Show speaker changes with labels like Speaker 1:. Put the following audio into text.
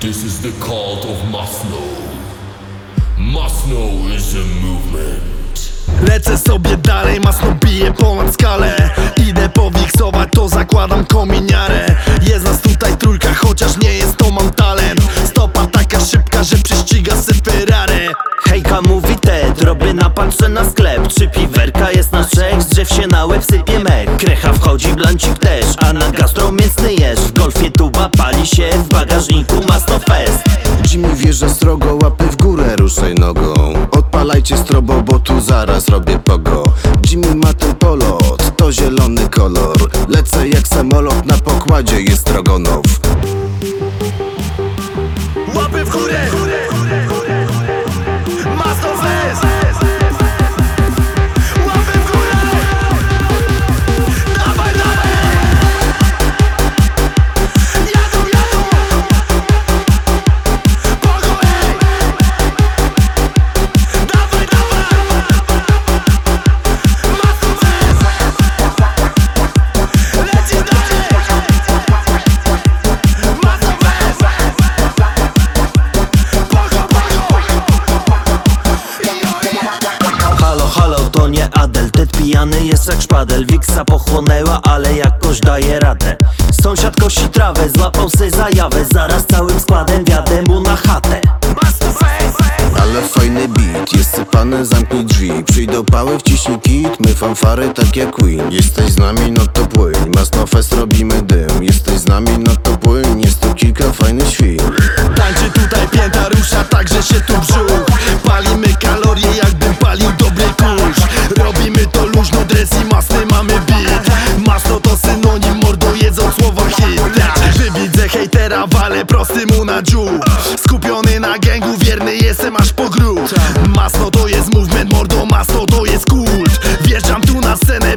Speaker 1: This is the cult of Masno. Masno is a movement.
Speaker 2: Lecę sobie dalej, masno bije ponad skalę Idę powiksować, to zakładam kominiarę Jest nas tutaj trójka, chociaż nie jest to mam talent Stopa taka szybka, że prześciga se Ferrari
Speaker 3: Hejka mówi Ted, robię na patrzę na sklep. Trzy piwerka jest na trzech, z drzew się na łeb sypie mek Krecha wchodzi, blancik też, a na gastro mięsny jesz. W golfie tuba pali się, w bagażniku masno fest.
Speaker 4: Jimmy wjeżdża strogo, łapy w górę, ruszaj nogą. Odpalajcie strobo, bo tu zaraz robię pogo. Jimmy ma ten polot, to zielony kolor. Lecę jak samolot, na pokładzie jest Strogonow
Speaker 3: Adel Ted pijany jest jak szpadel. Wiksa pochłonęła, ale jakoś daje radę. Sąsiad kosi trawę, złapał se zajawę Zaraz całym składem wjadę mu na chatę!
Speaker 4: Ale fajny beat, jest sypany, zamknij drzwi. Przyjdą pały, wciśnij kit, my fanfary tak jak Queen. Jesteś z nami, no to płyń, Masno Fest robimy dym. Jesteś z nami, no to płyń, jest tu kilka fajnych świn
Speaker 2: Tańczy tutaj pięta rusza, także się tu brzuch hejtera, walę prosty mu na dziób. Skupiony na gęgu, wierny jestem aż po grób. Masno to jest movement, mordo, masno to jest kult. Wjeżdżam tu na scenę,